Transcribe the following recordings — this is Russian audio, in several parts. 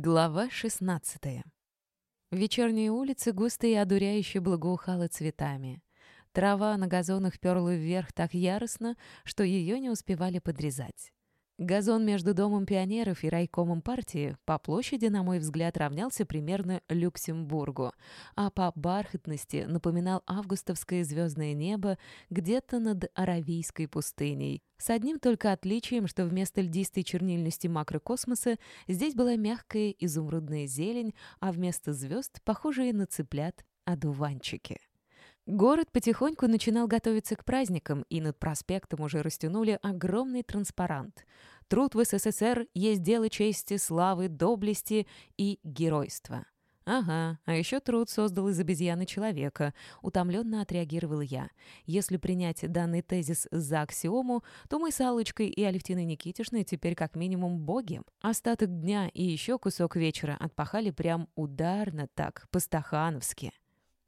Глава 16 Вечерние улицы густо и одуряюще благоухала цветами. Трава на газонах перла вверх так яростно, что ее не успевали подрезать. Газон между Домом пионеров и райкомом партии по площади, на мой взгляд, равнялся примерно Люксембургу, а по бархатности напоминал августовское звездное небо где-то над Аравийской пустыней. С одним только отличием, что вместо льдистой чернильности макрокосмоса здесь была мягкая изумрудная зелень, а вместо звезд — похожие на цыплят одуванчики. Город потихоньку начинал готовиться к праздникам, и над проспектом уже растянули огромный транспарант. Труд в СССР есть дело чести, славы, доблести и геройства. «Ага, а еще труд создал из обезьяны человека», — утомленно отреагировал я. «Если принять данный тезис за аксиому, то мы с Аллочкой и Алевтиной Никитишной теперь как минимум боги. Остаток дня и еще кусок вечера отпахали прям ударно так, по-стахановски».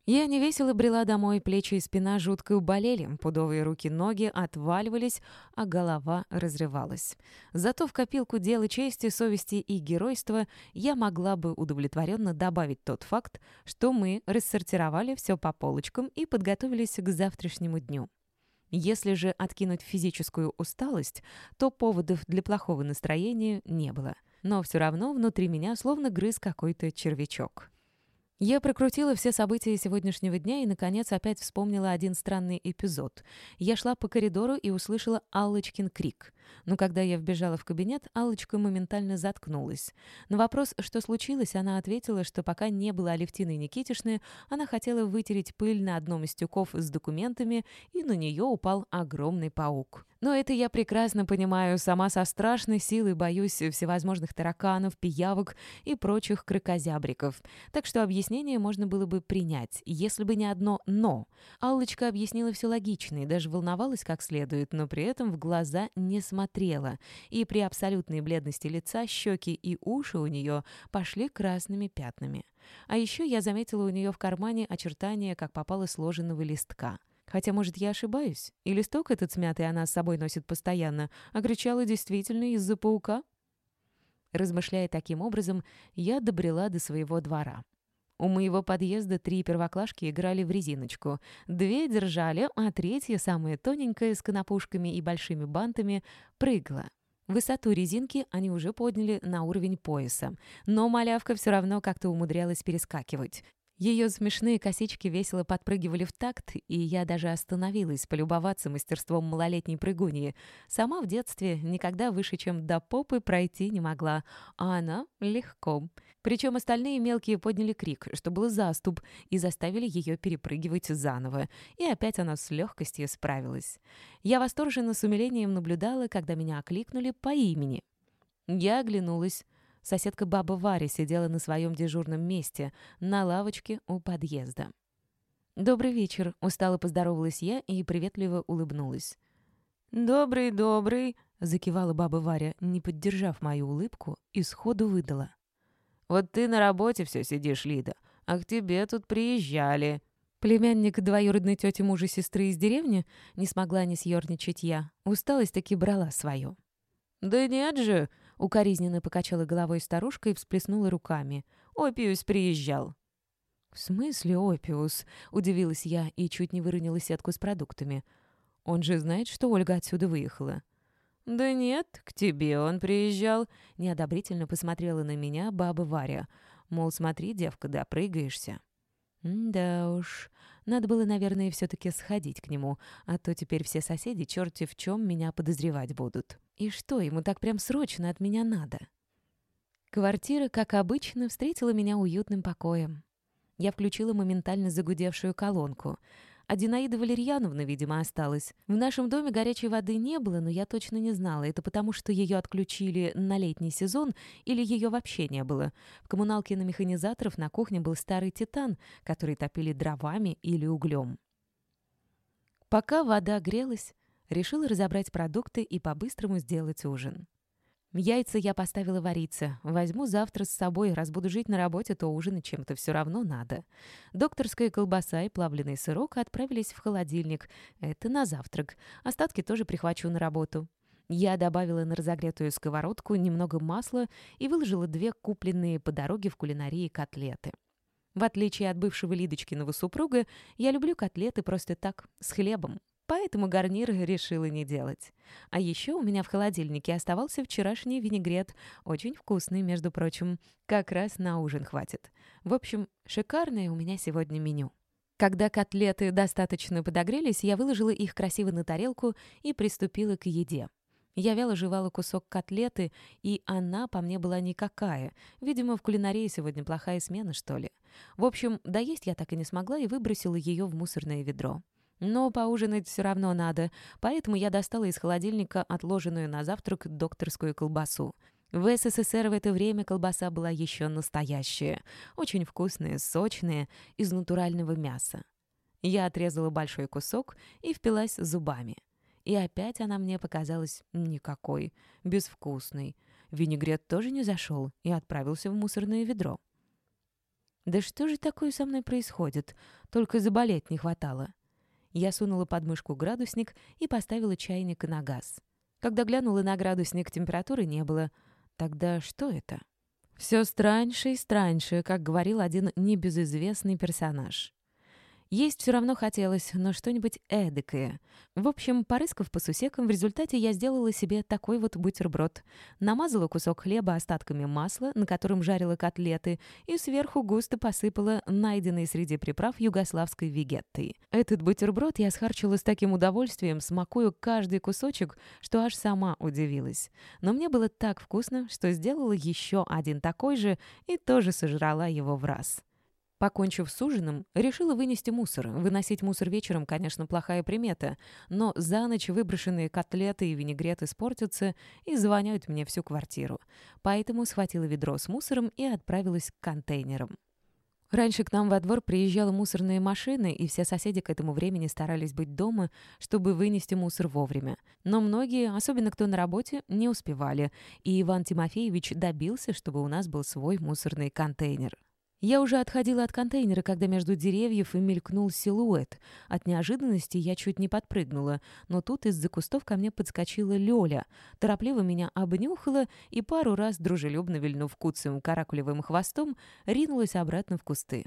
Я невесело брела домой, плечи и спина жутко уболели, пудовые руки-ноги отваливались, а голова разрывалась. Зато в копилку дела чести, совести и геройства я могла бы удовлетворенно добавить тот факт, что мы рассортировали все по полочкам и подготовились к завтрашнему дню. Если же откинуть физическую усталость, то поводов для плохого настроения не было. Но все равно внутри меня словно грыз какой-то червячок. Я прокрутила все события сегодняшнего дня и, наконец, опять вспомнила один странный эпизод. Я шла по коридору и услышала Аллочкин крик. Но когда я вбежала в кабинет, Аллочка моментально заткнулась. На вопрос, что случилось, она ответила, что пока не было Алевтины Никитишны, она хотела вытереть пыль на одном из тюков с документами, и на нее упал огромный паук. Но это я прекрасно понимаю, сама со страшной силой боюсь всевозможных тараканов, пиявок и прочих крыкозябриков. Так что объяснение можно было бы принять, если бы не одно «но». Аллочка объяснила все логично и даже волновалась как следует, но при этом в глаза не смотрела, и при абсолютной бледности лица щеки и уши у нее пошли красными пятнами. А еще я заметила у нее в кармане очертания, как попало сложенного листка. Хотя, может, я ошибаюсь? И листок этот смятый она с собой носит постоянно, а кричала действительно из-за паука? Размышляя таким образом, я добрела до своего двора. У моего подъезда три первоклашки играли в резиночку. Две держали, а третья, самая тоненькая, с конопушками и большими бантами, прыгала. Высоту резинки они уже подняли на уровень пояса, но малявка все равно как-то умудрялась перескакивать. Ее смешные косички весело подпрыгивали в такт, и я даже остановилась полюбоваться мастерством малолетней прыгуньи. Сама в детстве никогда выше, чем до попы, пройти не могла, а она легко. Причем остальные мелкие подняли крик, что был заступ, и заставили ее перепрыгивать заново. И опять она с легкостью справилась. Я восторженно с умилением наблюдала, когда меня окликнули по имени. Я оглянулась. Соседка баба Варя сидела на своем дежурном месте, на лавочке у подъезда. «Добрый вечер», — устало поздоровалась я и приветливо улыбнулась. «Добрый, добрый», — закивала баба Варя, не поддержав мою улыбку, и сходу выдала. «Вот ты на работе все сидишь, Лида, а к тебе тут приезжали». Племянник двоюродной тети мужа сестры из деревни не смогла не съерничать я. Усталость таки брала свою. «Да нет же!» — укоризненно покачала головой старушка и всплеснула руками. «Опиус приезжал». «В смысле Опиус?» — удивилась я и чуть не выронила сетку с продуктами. «Он же знает, что Ольга отсюда выехала». «Да нет, к тебе он приезжал», — неодобрительно посмотрела на меня баба Варя. Мол, смотри, девка, допрыгаешься. «Да уж, надо было, наверное, все-таки сходить к нему, а то теперь все соседи черти в чем меня подозревать будут. И что, ему так прям срочно от меня надо?» Квартира, как обычно, встретила меня уютным покоем. Я включила моментально загудевшую колонку — а Динаида Валерьяновна, видимо, осталась. В нашем доме горячей воды не было, но я точно не знала. Это потому, что ее отключили на летний сезон или ее вообще не было. В коммуналке на механизаторов на кухне был старый титан, который топили дровами или углем. Пока вода грелась, решила разобрать продукты и по-быстрому сделать ужин. Яйца я поставила вариться. Возьму завтра с собой. Раз буду жить на работе, то ужинать чем-то все равно надо. Докторская колбаса и плавленый сырок отправились в холодильник. Это на завтрак. Остатки тоже прихвачу на работу. Я добавила на разогретую сковородку немного масла и выложила две купленные по дороге в кулинарии котлеты. В отличие от бывшего Лидочкиного супруга, я люблю котлеты просто так, с хлебом, поэтому гарнир решила не делать. А еще у меня в холодильнике оставался вчерашний винегрет, очень вкусный, между прочим, как раз на ужин хватит. В общем, шикарное у меня сегодня меню. Когда котлеты достаточно подогрелись, я выложила их красиво на тарелку и приступила к еде. Я вяло жевала кусок котлеты, и она по мне была никакая. Видимо, в кулинарии сегодня плохая смена, что ли. В общем, доесть я так и не смогла и выбросила ее в мусорное ведро. Но поужинать все равно надо, поэтому я достала из холодильника отложенную на завтрак докторскую колбасу. В СССР в это время колбаса была еще настоящая, очень вкусная, сочная, из натурального мяса. Я отрезала большой кусок и впилась зубами. И опять она мне показалась никакой, безвкусной. Винегрет тоже не зашел и отправился в мусорное ведро. Да что же такое со мной происходит? Только заболеть не хватало. Я сунула под мышку градусник и поставила чайник на газ. Когда глянула на градусник, температуры не было. Тогда что это? Все страньше и страньше, как говорил один небезызвестный персонаж. Есть все равно хотелось, но что-нибудь эдакое. В общем, порыскав по сусекам, в результате я сделала себе такой вот бутерброд. Намазала кусок хлеба остатками масла, на котором жарила котлеты, и сверху густо посыпала найденной среди приправ югославской вегеттой. Этот бутерброд я схарчила с таким удовольствием, смакую каждый кусочек, что аж сама удивилась. Но мне было так вкусно, что сделала еще один такой же и тоже сожрала его в раз. Покончив с ужином, решила вынести мусор. Выносить мусор вечером, конечно, плохая примета, но за ночь выброшенные котлеты и винегрет испортятся и звоняют мне всю квартиру. Поэтому схватила ведро с мусором и отправилась к контейнерам. Раньше к нам во двор приезжала мусорная машина, и все соседи к этому времени старались быть дома, чтобы вынести мусор вовремя. Но многие, особенно кто на работе, не успевали, и Иван Тимофеевич добился, чтобы у нас был свой мусорный контейнер. Я уже отходила от контейнера, когда между деревьев мелькнул силуэт. От неожиданности я чуть не подпрыгнула, но тут из-за кустов ко мне подскочила Лёля. Торопливо меня обнюхала и пару раз, дружелюбно вильнув куцым каракулевым хвостом, ринулась обратно в кусты.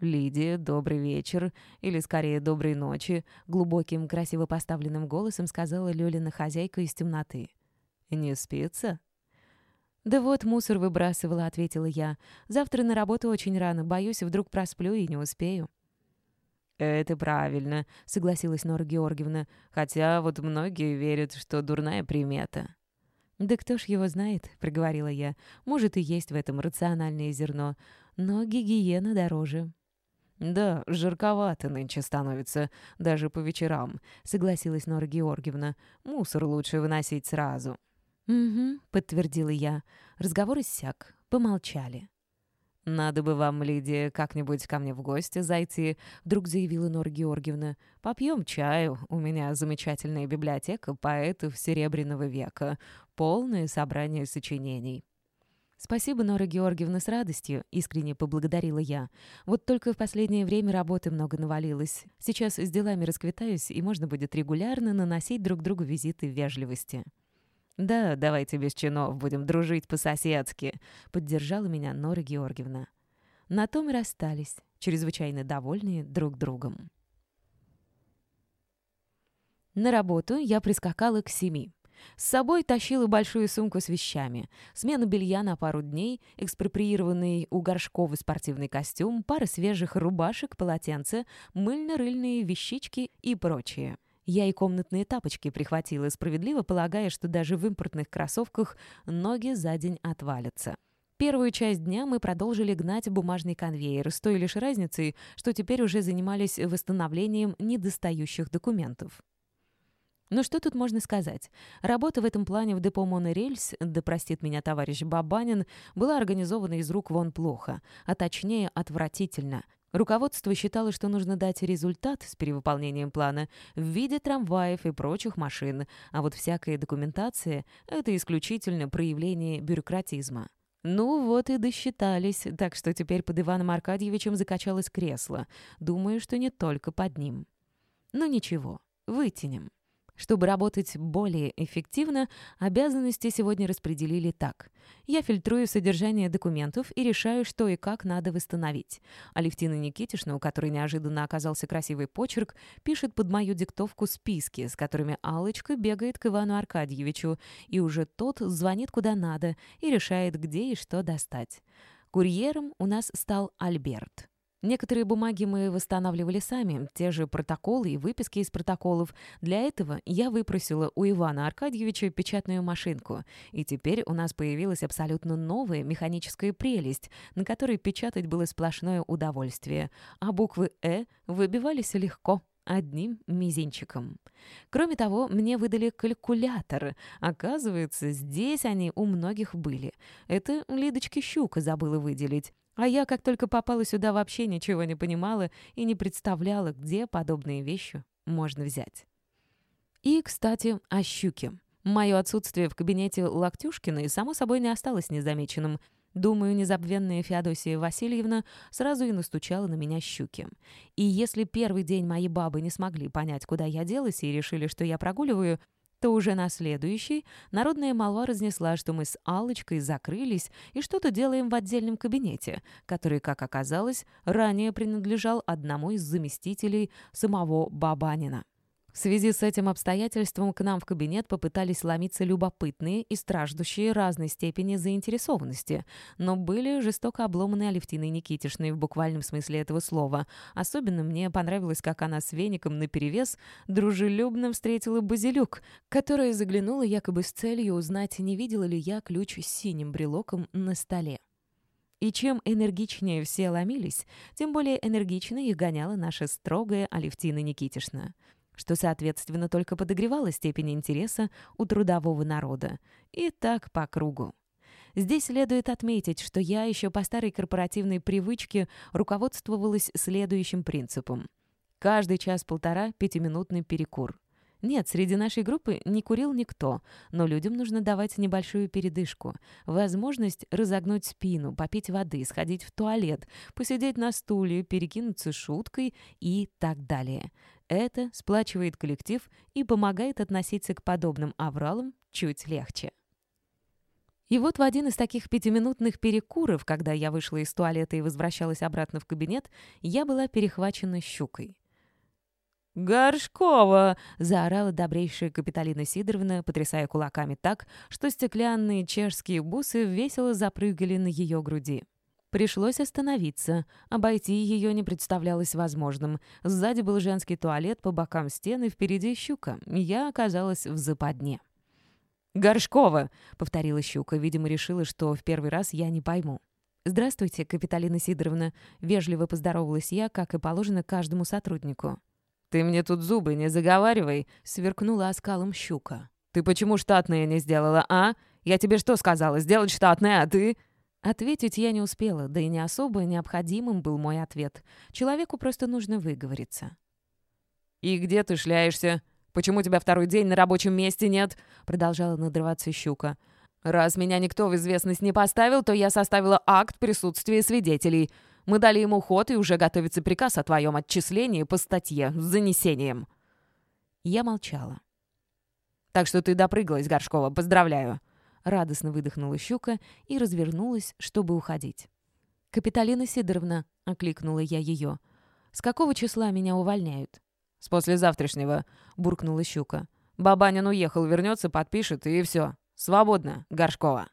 «Лидия, добрый вечер, или скорее доброй ночи», глубоким, красиво поставленным голосом сказала Лёлина хозяйка из темноты. «Не спится?» «Да вот, мусор выбрасывала», — ответила я. «Завтра на работу очень рано. Боюсь, вдруг просплю и не успею». «Это правильно», — согласилась Нора Георгиевна. «Хотя вот многие верят, что дурная примета». «Да кто ж его знает», — проговорила я. «Может, и есть в этом рациональное зерно, но гигиена дороже». «Да, жарковато нынче становится, даже по вечерам», — согласилась Нора Георгиевна. «Мусор лучше выносить сразу». «Угу», — подтвердила я. Разговор иссяк. Помолчали. «Надо бы вам, Лидия, как-нибудь ко мне в гости зайти», — вдруг заявила Нора Георгиевна. «Попьем чаю. У меня замечательная библиотека поэтов Серебряного века. Полное собрание сочинений». «Спасибо, Нора Георгиевна, с радостью», — искренне поблагодарила я. «Вот только в последнее время работы много навалилось. Сейчас с делами расквитаюсь, и можно будет регулярно наносить друг другу визиты вежливости». «Да, давайте без чинов, будем дружить по-соседски», — поддержала меня Нора Георгиевна. На том и расстались, чрезвычайно довольные друг другом. На работу я прискакала к семи. С собой тащила большую сумку с вещами. Смена белья на пару дней, экспроприированный у Горшкова спортивный костюм, пара свежих рубашек, полотенце, мыльно-рыльные вещички и прочее. Я и комнатные тапочки прихватила, справедливо полагая, что даже в импортных кроссовках ноги за день отвалятся. Первую часть дня мы продолжили гнать бумажный конвейер, с той лишь разницей, что теперь уже занимались восстановлением недостающих документов. Ну что тут можно сказать? Работа в этом плане в депо «Монорельс», да простит меня товарищ Бабанин, была организована из рук вон плохо, а точнее отвратительно – Руководство считало, что нужно дать результат с перевыполнением плана в виде трамваев и прочих машин, а вот всякая документация — это исключительно проявление бюрократизма. Ну вот и досчитались, так что теперь под Иваном Аркадьевичем закачалось кресло. Думаю, что не только под ним. Но ничего, вытянем. Чтобы работать более эффективно, обязанности сегодня распределили так. Я фильтрую содержание документов и решаю, что и как надо восстановить. Алевтина Никитишна, у которой неожиданно оказался красивый почерк, пишет под мою диктовку списки, с которыми Алочка бегает к Ивану Аркадьевичу, и уже тот звонит куда надо и решает, где и что достать. Курьером у нас стал Альберт. Некоторые бумаги мы восстанавливали сами, те же протоколы и выписки из протоколов. Для этого я выпросила у Ивана Аркадьевича печатную машинку, и теперь у нас появилась абсолютно новая механическая прелесть, на которой печатать было сплошное удовольствие, а буквы «э» выбивались легко одним мизинчиком. Кроме того, мне выдали калькулятор. Оказывается, здесь они у многих были. Это Лидочки Щука забыла выделить. А я, как только попала сюда, вообще ничего не понимала и не представляла, где подобные вещи можно взять. И, кстати, о щуке. Мое отсутствие в кабинете Локтюшкиной, само собой, не осталось незамеченным. Думаю, незабвенная Феодосия Васильевна сразу и настучала на меня щуки. И если первый день мои бабы не смогли понять, куда я делась, и решили, что я прогуливаю, то уже на следующий народная молва разнесла, что мы с Аллочкой закрылись и что-то делаем в отдельном кабинете, который, как оказалось, ранее принадлежал одному из заместителей самого Бабанина. В связи с этим обстоятельством к нам в кабинет попытались ломиться любопытные и страждущие разной степени заинтересованности, но были жестоко обломаны Алевтиной Никитишной в буквальном смысле этого слова. Особенно мне понравилось, как она с веником наперевес дружелюбно встретила Базилюк, которая заглянула якобы с целью узнать, не видела ли я ключ с синим брелоком на столе. И чем энергичнее все ломились, тем более энергично их гоняла наша строгая Алевтина Никитишна что, соответственно, только подогревало степень интереса у трудового народа. И так по кругу. Здесь следует отметить, что я еще по старой корпоративной привычке руководствовалась следующим принципом. Каждый час-полтора пятиминутный перекур. Нет, среди нашей группы не курил никто, но людям нужно давать небольшую передышку, возможность разогнуть спину, попить воды, сходить в туалет, посидеть на стуле, перекинуться шуткой и так далее. Это сплачивает коллектив и помогает относиться к подобным авралам чуть легче. И вот в один из таких пятиминутных перекуров, когда я вышла из туалета и возвращалась обратно в кабинет, я была перехвачена щукой. «Горшкова!» — заорала добрейшая Капиталина Сидоровна, потрясая кулаками так, что стеклянные чешские бусы весело запрыгали на ее груди. Пришлось остановиться. Обойти ее не представлялось возможным. Сзади был женский туалет, по бокам стены, впереди щука. Я оказалась в западне. «Горшкова!» — повторила щука. Видимо, решила, что в первый раз я не пойму. «Здравствуйте, Капиталина Сидоровна!» — вежливо поздоровалась я, как и положено каждому сотруднику. «Ты мне тут зубы не заговаривай!» — сверкнула оскалом щука. «Ты почему штатное не сделала, а? Я тебе что сказала? Сделать штатное, а ты...» Ответить я не успела, да и не особо необходимым был мой ответ. Человеку просто нужно выговориться. «И где ты шляешься? Почему тебя второй день на рабочем месте нет?» Продолжала надрываться щука. «Раз меня никто в известность не поставил, то я составила акт присутствия свидетелей. Мы дали ему ход, и уже готовится приказ о твоем отчислении по статье с занесением». Я молчала. «Так что ты допрыгалась, Горшкова, поздравляю. Радостно выдохнула щука и развернулась, чтобы уходить. «Капиталина Сидоровна», — окликнула я ее, — «с какого числа меня увольняют?» «С послезавтрашнего», — буркнула щука. «Бабанин уехал, вернется, подпишет, и все. Свободно, Горшкова».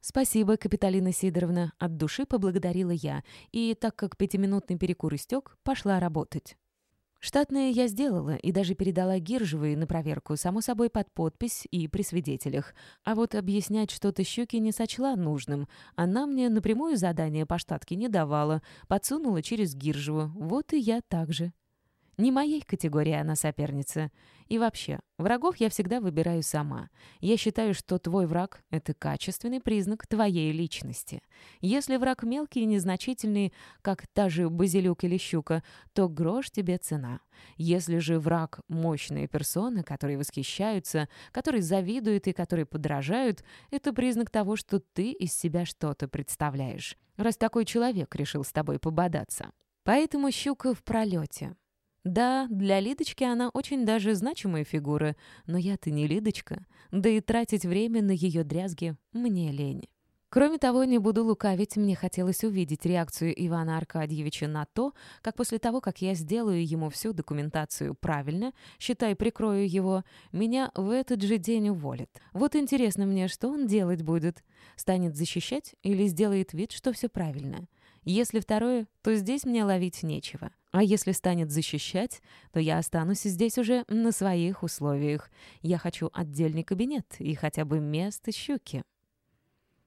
«Спасибо, Капиталина Сидоровна», — от души поблагодарила я, и, так как пятиминутный перекур истек, пошла работать. Штатное я сделала и даже передала Гиржевой на проверку, само собой под подпись и при свидетелях. А вот объяснять что-то щеки не сочла нужным. Она мне напрямую задание по штатке не давала, подсунула через Гиржеву. Вот и я так же. Не моей категории она соперница. И вообще, врагов я всегда выбираю сама. Я считаю, что твой враг — это качественный признак твоей личности. Если враг мелкий и незначительный, как та же базилюк или щука, то грош тебе цена. Если же враг — мощные персоны, которые восхищаются, которые завидуют и которые подражают, это признак того, что ты из себя что-то представляешь. Раз такой человек решил с тобой пободаться. Поэтому щука в пролете. Да, для Лидочки она очень даже значимая фигура, но я-то не Лидочка, да и тратить время на ее дрязги мне лень. Кроме того, не буду лукавить, мне хотелось увидеть реакцию Ивана Аркадьевича на то, как после того, как я сделаю ему всю документацию правильно, считай, прикрою его, меня в этот же день уволят. Вот интересно мне, что он делать будет? Станет защищать или сделает вид, что все правильно? Если второе, то здесь мне ловить нечего. А если станет защищать, то я останусь здесь уже на своих условиях. Я хочу отдельный кабинет и хотя бы место щуки.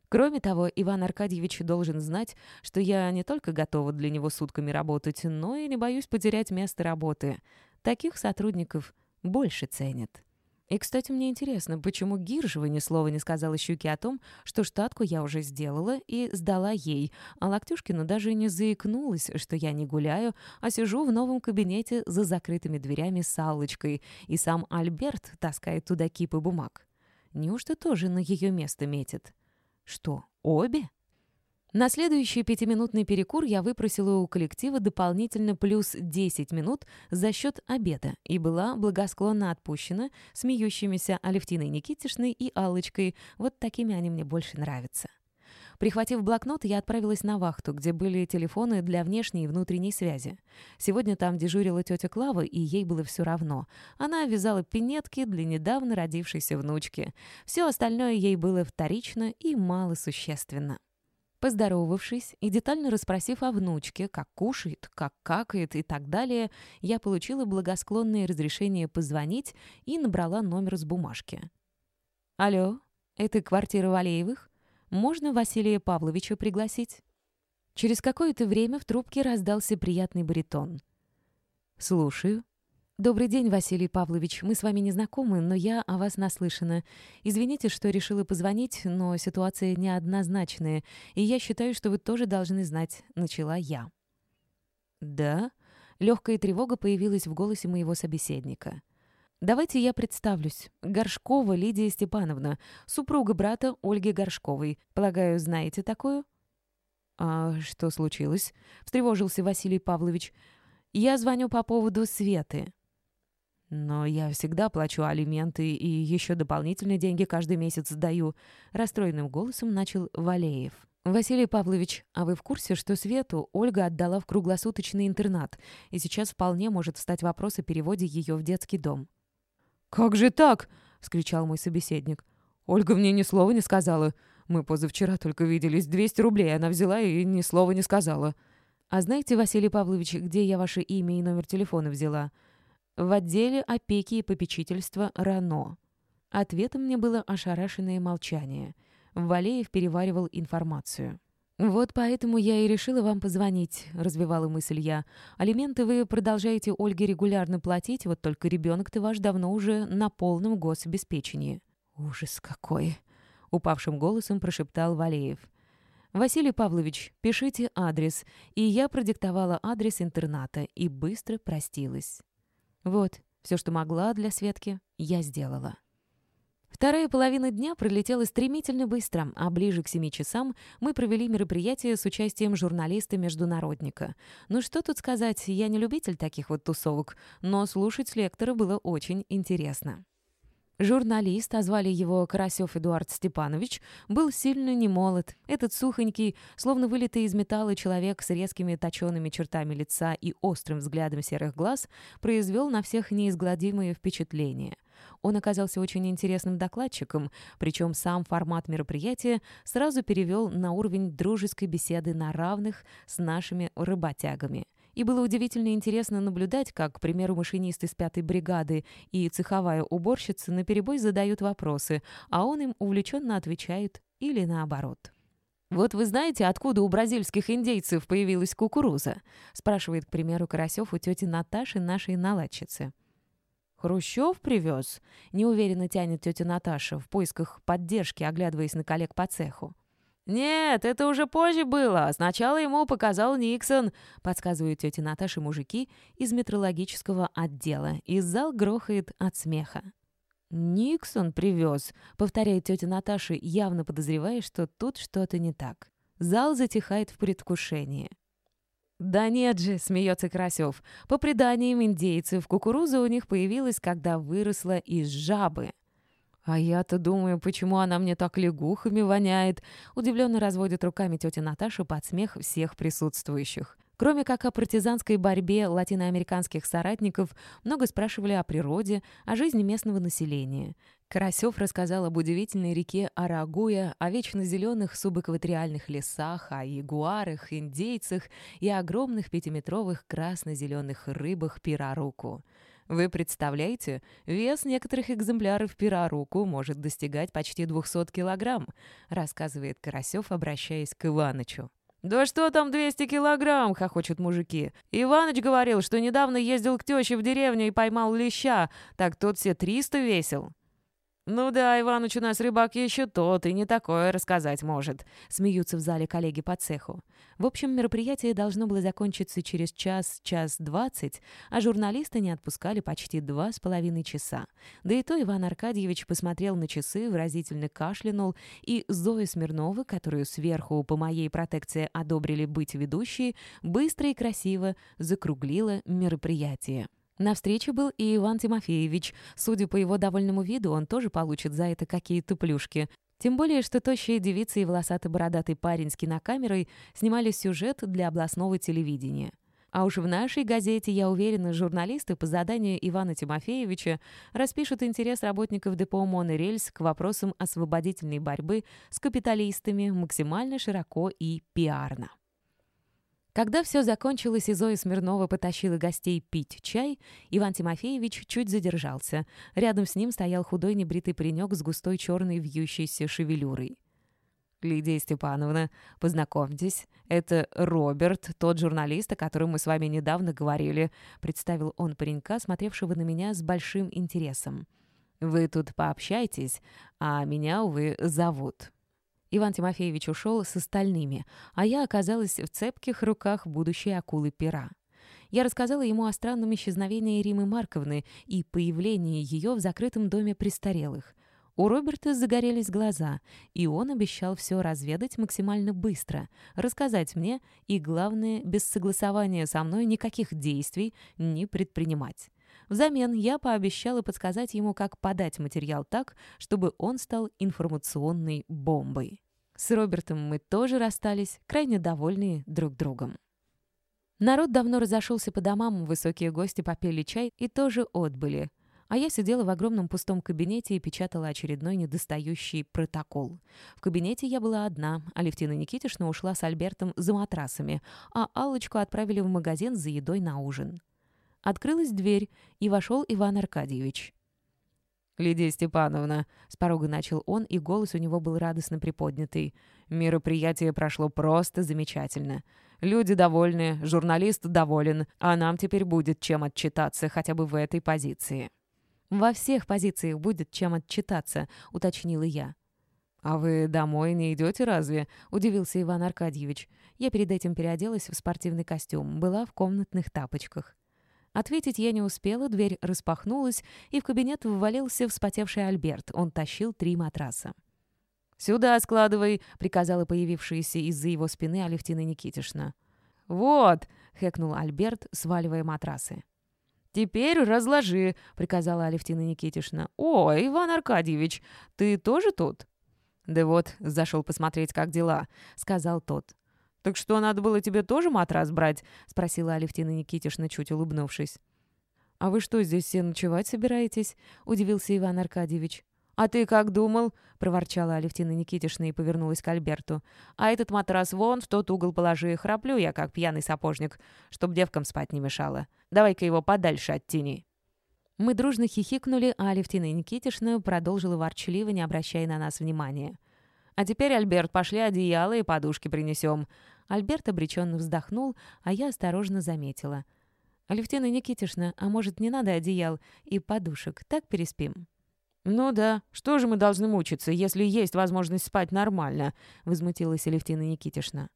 Кроме того, Иван Аркадьевич должен знать, что я не только готова для него сутками работать, но и не боюсь потерять место работы. Таких сотрудников больше ценят. И, кстати, мне интересно, почему Гиржева ни слова не сказала Щуке о том, что штатку я уже сделала и сдала ей, а Локтюшкина даже не заикнулась, что я не гуляю, а сижу в новом кабинете за закрытыми дверями с Аллочкой, и сам Альберт таскает туда кипы бумаг. Неужто тоже на ее место метит? Что, обе? На следующий пятиминутный перекур я выпросила у коллектива дополнительно плюс 10 минут за счет обеда и была благосклонно отпущена смеющимися Алевтиной Никитишной и Аллочкой. Вот такими они мне больше нравятся. Прихватив блокнот, я отправилась на вахту, где были телефоны для внешней и внутренней связи. Сегодня там дежурила тетя Клава, и ей было все равно. Она вязала пинетки для недавно родившейся внучки. Все остальное ей было вторично и малосущественно. Поздоровавшись и детально расспросив о внучке, как кушает, как какает и так далее, я получила благосклонное разрешение позвонить и набрала номер с бумажки. «Алло, это квартира Валеевых?» Можно Василия Павловича пригласить?» Через какое-то время в трубке раздался приятный баритон. «Слушаю». «Добрый день, Василий Павлович. Мы с вами не знакомы, но я о вас наслышана. Извините, что решила позвонить, но ситуация неоднозначная, и я считаю, что вы тоже должны знать», — начала я. «Да?» Легкая тревога появилась в голосе моего собеседника. Давайте я представлюсь. Горшкова Лидия Степановна, супруга брата Ольги Горшковой. Полагаю, знаете такую?» «А что случилось?» — встревожился Василий Павлович. «Я звоню по поводу Светы». «Но я всегда плачу алименты и еще дополнительные деньги каждый месяц даю», — расстроенным голосом начал Валеев. «Василий Павлович, а вы в курсе, что Свету Ольга отдала в круглосуточный интернат, и сейчас вполне может встать вопрос о переводе ее в детский дом?» «Как же так?» — вскричал мой собеседник. «Ольга мне ни слова не сказала. Мы позавчера только виделись. 200 рублей она взяла и ни слова не сказала». «А знаете, Василий Павлович, где я ваше имя и номер телефона взяла?» «В отделе опеки и попечительства РАНО». Ответом мне было ошарашенное молчание. Валеев переваривал информацию. «Вот поэтому я и решила вам позвонить», — развивала мысль я. «Алименты вы продолжаете Ольге регулярно платить, вот только ребенок-то ваш давно уже на полном гособеспечении». «Ужас какой!» — упавшим голосом прошептал Валеев. «Василий Павлович, пишите адрес». И я продиктовала адрес интерната и быстро простилась. Вот, все, что могла для Светки, я сделала. Вторая половина дня пролетела стремительно быстро, а ближе к семи часам мы провели мероприятие с участием журналиста-международника. Ну что тут сказать, я не любитель таких вот тусовок, но слушать лектора было очень интересно. Журналист, а звали его Карасев Эдуард Степанович, был сильно немолод. Этот сухонький, словно вылитый из металла человек с резкими точеными чертами лица и острым взглядом серых глаз, произвел на всех неизгладимое впечатление — он оказался очень интересным докладчиком, причем сам формат мероприятия сразу перевел на уровень дружеской беседы на равных с нашими работягами. И было удивительно интересно наблюдать, как, к примеру, машинисты с пятой бригады и цеховая уборщица наперебой задают вопросы, а он им увлеченно отвечает или наоборот. «Вот вы знаете, откуда у бразильских индейцев появилась кукуруза?» спрашивает, к примеру, Карасев у тети Наташи, нашей наладчицы. «Хрущев привез?» — неуверенно тянет тетя Наташа в поисках поддержки, оглядываясь на коллег по цеху. «Нет, это уже позже было. Сначала ему показал Никсон», — подсказывают тетя Наташа мужики из метрологического отдела, и зал грохает от смеха. «Никсон привез», — повторяет тетя Наташа, явно подозревая, что тут что-то не так. Зал затихает в предвкушении. «Да нет же», — смеется Карасев. «По преданиям индейцев, кукуруза у них появилась, когда выросла из жабы». «А я-то думаю, почему она мне так лягухами воняет?» Удивленно разводит руками тетя Наташа под смех всех присутствующих. Кроме как о партизанской борьбе латиноамериканских соратников, много спрашивали о природе, о жизни местного населения. Карасев рассказал об удивительной реке Арагуя, о вечно зеленых субэкваториальных лесах, о ягуарах, индейцах и огромных пятиметровых красно-зеленых рыбах пираруку. Вы представляете, вес некоторых экземпляров пираруку может достигать почти 200 килограмм, рассказывает Карасев, обращаясь к Иванычу. «Да что там 200 килограмм?» — хохочут мужики. «Иваныч говорил, что недавно ездил к тёще в деревню и поймал леща, так тот все 300 весил». «Ну да, Иваныч у нас рыбак еще тот, и не такое рассказать может», — смеются в зале коллеги по цеху. В общем, мероприятие должно было закончиться через час, час двадцать, а журналисты не отпускали почти два с половиной часа. Да и то Иван Аркадьевич посмотрел на часы, выразительно кашлянул, и Зоя Смирнова, которую сверху по моей протекции одобрили быть ведущей, быстро и красиво закруглила мероприятие. На встрече был и Иван Тимофеевич. Судя по его довольному виду, он тоже получит за это какие-то плюшки. Тем более, что тощие девицы и волосатый-бородатый парень с кинокамерой снимали сюжет для областного телевидения. А уж в нашей газете, я уверена, журналисты по заданию Ивана Тимофеевича распишут интерес работников депо «Монорельс» к вопросам освободительной борьбы с капиталистами максимально широко и пиарно. Когда все закончилось и Зоя Смирнова потащила гостей пить чай, Иван Тимофеевич чуть задержался. Рядом с ним стоял худой небритый паренек с густой черной вьющейся шевелюрой. «Лидия Степановна, познакомьтесь, это Роберт, тот журналист, о котором мы с вами недавно говорили», представил он паренька, смотревшего на меня с большим интересом. «Вы тут пообщайтесь, а меня, увы, зовут». Иван Тимофеевич ушел с остальными, а я оказалась в цепких руках будущей акулы-пера. Я рассказала ему о странном исчезновении Римы Марковны и появлении ее в закрытом доме престарелых. У Роберта загорелись глаза, и он обещал все разведать максимально быстро, рассказать мне и, главное, без согласования со мной никаких действий не предпринимать. Взамен я пообещала подсказать ему, как подать материал так, чтобы он стал информационной бомбой. С Робертом мы тоже расстались, крайне довольные друг другом. Народ давно разошелся по домам, высокие гости попили чай и тоже отбыли. А я сидела в огромном пустом кабинете и печатала очередной недостающий протокол. В кабинете я была одна, а Левтина Никитишна ушла с Альбертом за матрасами, а Аллочку отправили в магазин за едой на ужин. Открылась дверь, и вошел Иван Аркадьевич. «Лидия Степановна», — с порога начал он, и голос у него был радостно приподнятый. «Мероприятие прошло просто замечательно. Люди довольны, журналист доволен, а нам теперь будет чем отчитаться хотя бы в этой позиции». «Во всех позициях будет чем отчитаться», — уточнила я. «А вы домой не идете разве?» — удивился Иван Аркадьевич. Я перед этим переоделась в спортивный костюм, была в комнатных тапочках. Ответить я не успела, дверь распахнулась, и в кабинет ввалился вспотевший Альберт. Он тащил три матраса. «Сюда складывай», — приказала появившаяся из-за его спины Алевтина Никитишна. «Вот», — хэкнул Альберт, сваливая матрасы. «Теперь разложи», — приказала Алевтина Никитишна. «О, Иван Аркадьевич, ты тоже тут?» «Да вот, зашел посмотреть, как дела», — сказал тот. «Так что, надо было тебе тоже матрас брать?» — спросила Алевтина Никитишна, чуть улыбнувшись. «А вы что, здесь все ночевать собираетесь?» — удивился Иван Аркадьевич. «А ты как думал?» — проворчала Алевтина Никитишна и повернулась к Альберту. «А этот матрас вон в тот угол положи, храплю я, как пьяный сапожник, чтоб девкам спать не мешало. Давай-ка его подальше от тени». Мы дружно хихикнули, а Алевтина Никитишна продолжила ворчливо, не обращая на нас внимания. «А теперь, Альберт, пошли одеяло и подушки принесем». Альберт обреченно вздохнул, а я осторожно заметила. «Алевтина Никитишна, а может, не надо одеял и подушек? Так переспим?» «Ну да, что же мы должны мучиться, если есть возможность спать нормально?» — возмутилась Алевтина Никитишна.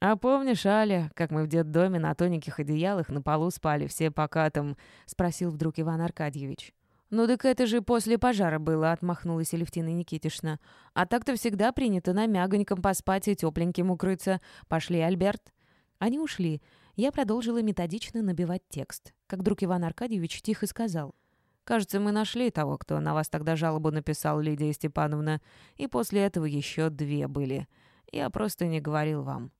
«А помнишь, Аля, как мы в детдоме на тоненьких одеялах на полу спали все покатом?» — спросил вдруг Иван Аркадьевич. «Ну так это же после пожара было», — отмахнулась Алевтина Никитишна. «А так-то всегда принято на мягоньком поспать и тепленьким укрыться. Пошли, Альберт». Они ушли. Я продолжила методично набивать текст, как вдруг Иван Аркадьевич тихо сказал. «Кажется, мы нашли того, кто на вас тогда жалобу написал, Лидия Степановна, и после этого еще две были. Я просто не говорил вам».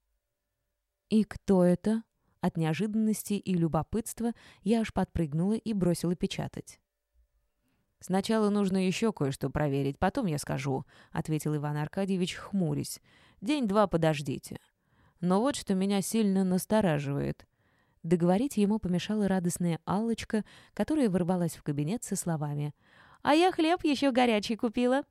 «И кто это?» От неожиданности и любопытства я аж подпрыгнула и бросила печатать. «Сначала нужно еще кое-что проверить, потом я скажу», — ответил Иван Аркадьевич, хмурясь. «День-два подождите. Но вот что меня сильно настораживает». Договорить ему помешала радостная алочка которая ворвалась в кабинет со словами «А я хлеб еще горячий купила».